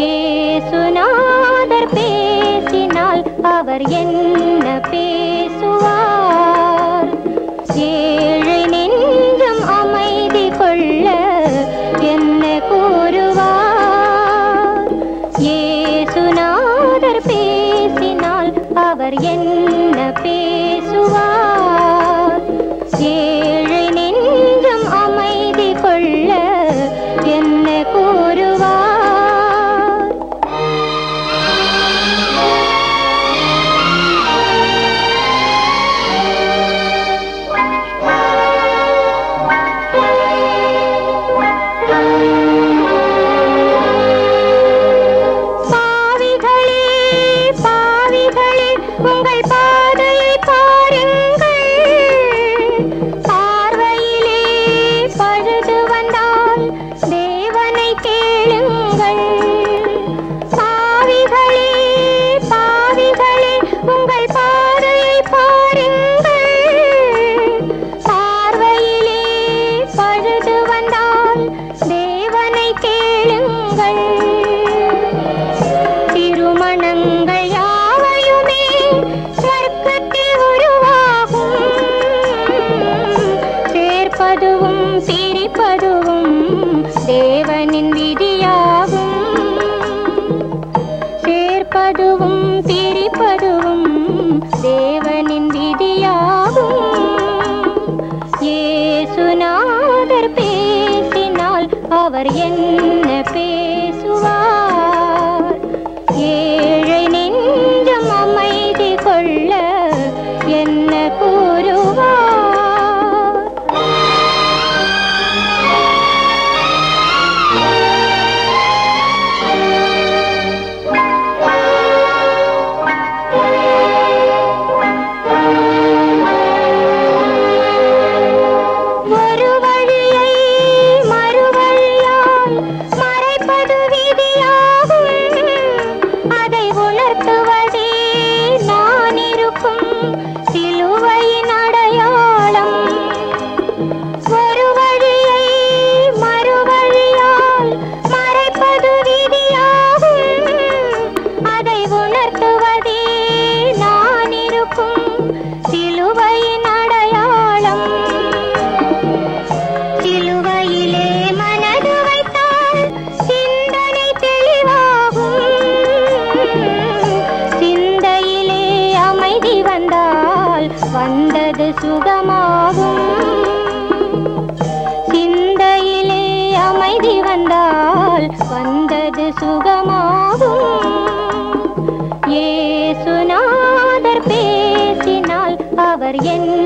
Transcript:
ஏசுநாதர் பேசினால் அவர் என்ன பேசுவார்? ஏழை நெஞ்சம் அமைதி கொள்ள என்ன கூறுவார்? ஏசுநாதர் பேசினால் அவர் என்ன பேச தேவனின் விதியாகும். சேர்ப்பதுவும் பிரிப்பதுவும் தேவனின் விதியாகும். ஏசுநாதர் பேசினால் அவர் என்ன பேசுவார்? día அவர் என்